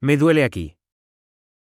Me duele aquí.